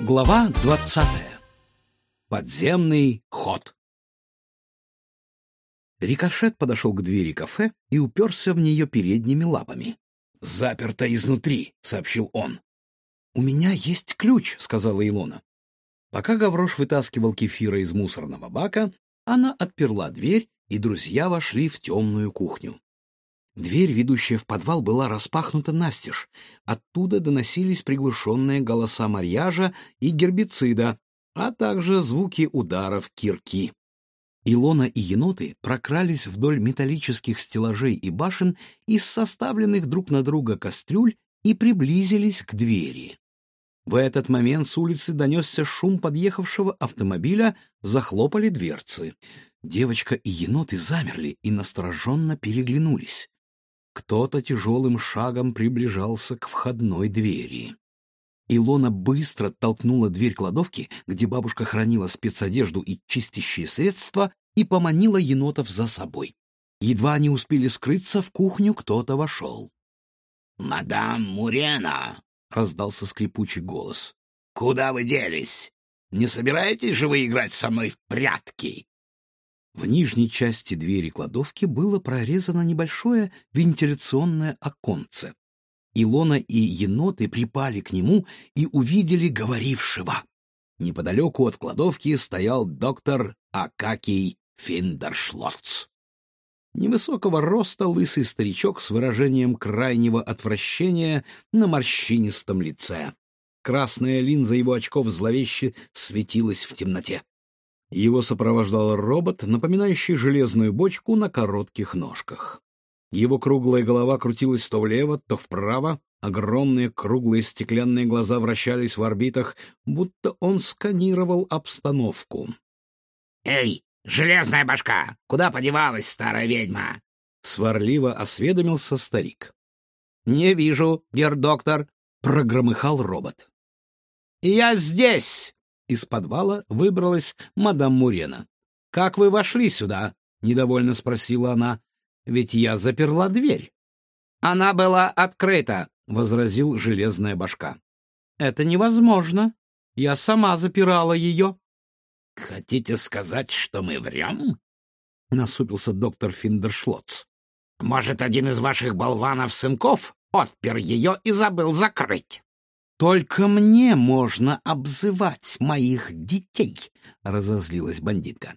Глава двадцатая. Подземный ход. Рикошет подошел к двери кафе и уперся в нее передними лапами. «Заперто изнутри», — сообщил он. «У меня есть ключ», — сказала Илона. Пока Гаврош вытаскивал кефира из мусорного бака, она отперла дверь, и друзья вошли в темную кухню. Дверь, ведущая в подвал, была распахнута настежь. Оттуда доносились приглушенные голоса марьяжа и гербицида, а также звуки ударов кирки. Илона и еноты прокрались вдоль металлических стеллажей и башен из составленных друг на друга кастрюль и приблизились к двери. В этот момент с улицы донесся шум подъехавшего автомобиля, захлопали дверцы. Девочка и еноты замерли и настороженно переглянулись. Кто-то тяжелым шагом приближался к входной двери. Илона быстро толкнула дверь кладовки, где бабушка хранила спецодежду и чистящие средства, и поманила енотов за собой. Едва они успели скрыться, в кухню кто-то вошел. «Мадам Мурена!» — раздался скрипучий голос. «Куда вы делись? Не собираетесь же вы играть со мной в прятки?» В нижней части двери кладовки было прорезано небольшое вентиляционное оконце. Илона и еноты припали к нему и увидели говорившего. Неподалеку от кладовки стоял доктор Акакий Финдершлоц. Невысокого роста лысый старичок с выражением крайнего отвращения на морщинистом лице. Красная линза его очков зловеще светилась в темноте. Его сопровождал робот, напоминающий железную бочку на коротких ножках. Его круглая голова крутилась то влево, то вправо, огромные круглые стеклянные глаза вращались в орбитах, будто он сканировал обстановку. «Эй, железная башка! Куда подевалась старая ведьма?» — сварливо осведомился старик. «Не вижу, гердоктор», — прогромыхал робот. «Я здесь!» Из подвала выбралась мадам Мурена. «Как вы вошли сюда?» — недовольно спросила она. «Ведь я заперла дверь». «Она была открыта», — возразил железная башка. «Это невозможно. Я сама запирала ее». «Хотите сказать, что мы врем?» — насупился доктор Финдершлоц. «Может, один из ваших болванов-сынков отпер ее и забыл закрыть?» «Только мне можно обзывать моих детей», — разозлилась бандитка.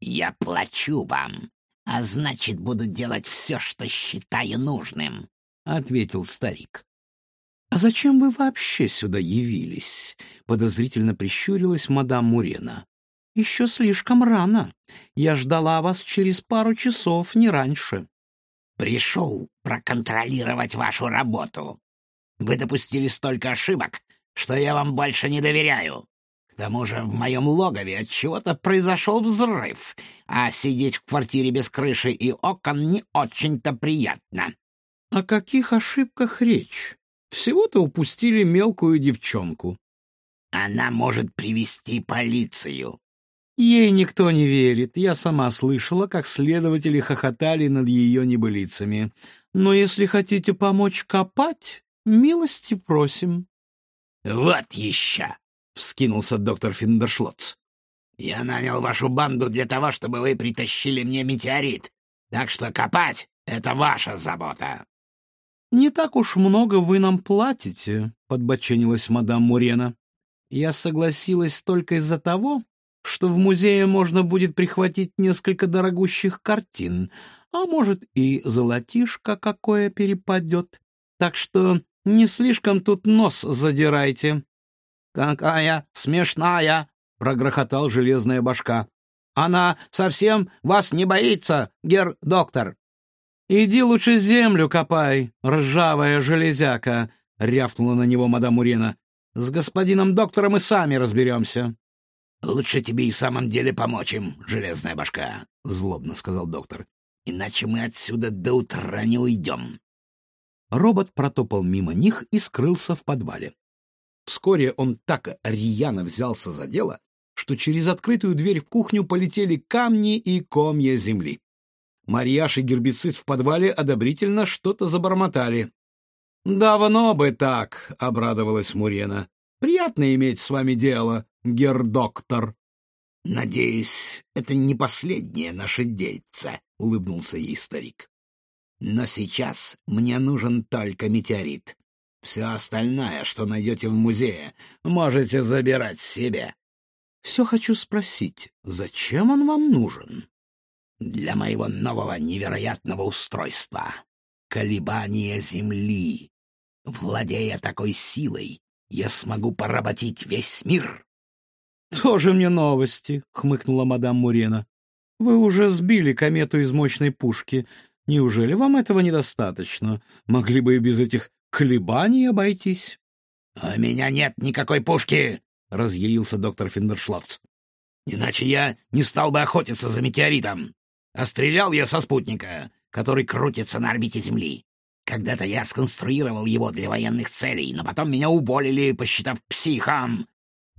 «Я плачу вам, а значит, буду делать все, что считаю нужным», — ответил старик. «А зачем вы вообще сюда явились?» — подозрительно прищурилась мадам Мурена. «Еще слишком рано. Я ждала вас через пару часов, не раньше». «Пришел проконтролировать вашу работу», вы допустили столько ошибок, что я вам больше не доверяю. К тому же в моем логове от чего-то произошел взрыв, а сидеть в квартире без крыши и окон не очень-то приятно. — О каких ошибках речь? Всего-то упустили мелкую девчонку. — Она может привести полицию. Ей никто не верит. Я сама слышала, как следователи хохотали над ее небылицами. Но если хотите помочь копать, Милости просим. — Вот еще! — вскинулся доктор Финдершлотц. — Я нанял вашу банду для того, чтобы вы притащили мне метеорит, так что копать — это ваша забота. — Не так уж много вы нам платите, — подбоченилась мадам Мурена. — Я согласилась только из-за того, что в музее можно будет прихватить несколько дорогущих картин, а может и золотишко какое перепадет. Так что не слишком тут нос задирайте. — Какая смешная! — прогрохотал железная башка. — Она совсем вас не боится, гер-доктор. — Иди лучше землю копай, ржавая железяка, — рявкнула на него мадам Урена. — С господином доктором и сами разберемся. — Лучше тебе и в самом деле помочь им, железная башка, — злобно сказал доктор. — Иначе мы отсюда до утра не уйдем. Робот протопал мимо них и скрылся в подвале. Вскоре он так рьяно взялся за дело, что через открытую дверь в кухню полетели камни и комья земли. Марьяш и гербицид в подвале одобрительно что-то забормотали. «Давно бы так!» — обрадовалась Мурена. Приятно иметь с вами дело, герр-доктор». «Надеюсь, это не последнее наше дельце», — улыбнулся ей старик. «Но сейчас мне нужен только метеорит. Все остальное, что найдете в музее, можете забирать себе». «Все хочу спросить, зачем он вам нужен?» «Для моего нового невероятного устройства. Колебания Земли. Владея такой силой, я смогу поработить весь мир». «Тоже мне новости», — хмыкнула мадам Мурена. «Вы уже сбили комету из мощной пушки. Неужели вам этого недостаточно? Могли бы и без этих колебаний обойтись». «У меня нет никакой пушки», — разъярился доктор Финдершлотц. «Иначе я не стал бы охотиться за метеоритом. А стрелял я со спутника, который крутится на орбите Земли. Когда-то я сконструировал его для военных целей, но потом меня уволили, посчитав психом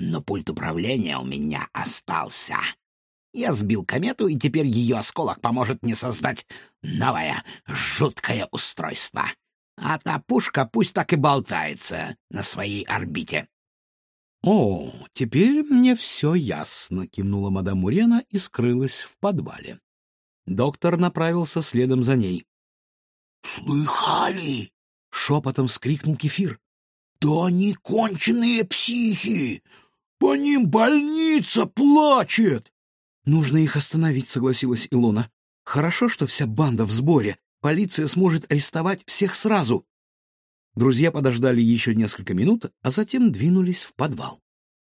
но пульт управления у меня остался. Я сбил комету, и теперь ее осколок поможет мне создать новое жуткое устройство. А та пушка пусть так и болтается на своей орбите. — О, теперь мне все ясно, — кивнула мадам Мурена и скрылась в подвале. Доктор направился следом за ней. — Слыхали? — шепотом вскрикнул Кефир. — Да они конченые психи! По ним больница плачет!» «Нужно их остановить», — согласилась Илона. «Хорошо, что вся банда в сборе. Полиция сможет арестовать всех сразу». Друзья подождали еще несколько минут, а затем двинулись в подвал.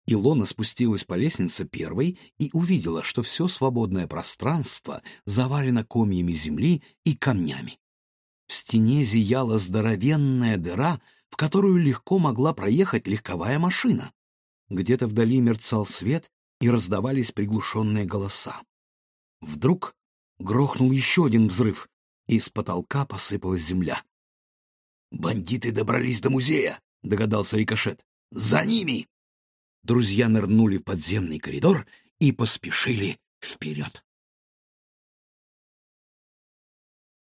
Илона спустилась по лестнице первой и увидела, что все свободное пространство завалено комьями земли и камнями. В стене зияла здоровенная дыра, в которую легко могла проехать легковая машина. Где-то вдали мерцал свет, и раздавались приглушенные голоса. Вдруг грохнул еще один взрыв, и с потолка посыпалась земля. «Бандиты добрались до музея», — догадался Рикошет. «За ними!» Друзья нырнули в подземный коридор и поспешили вперед.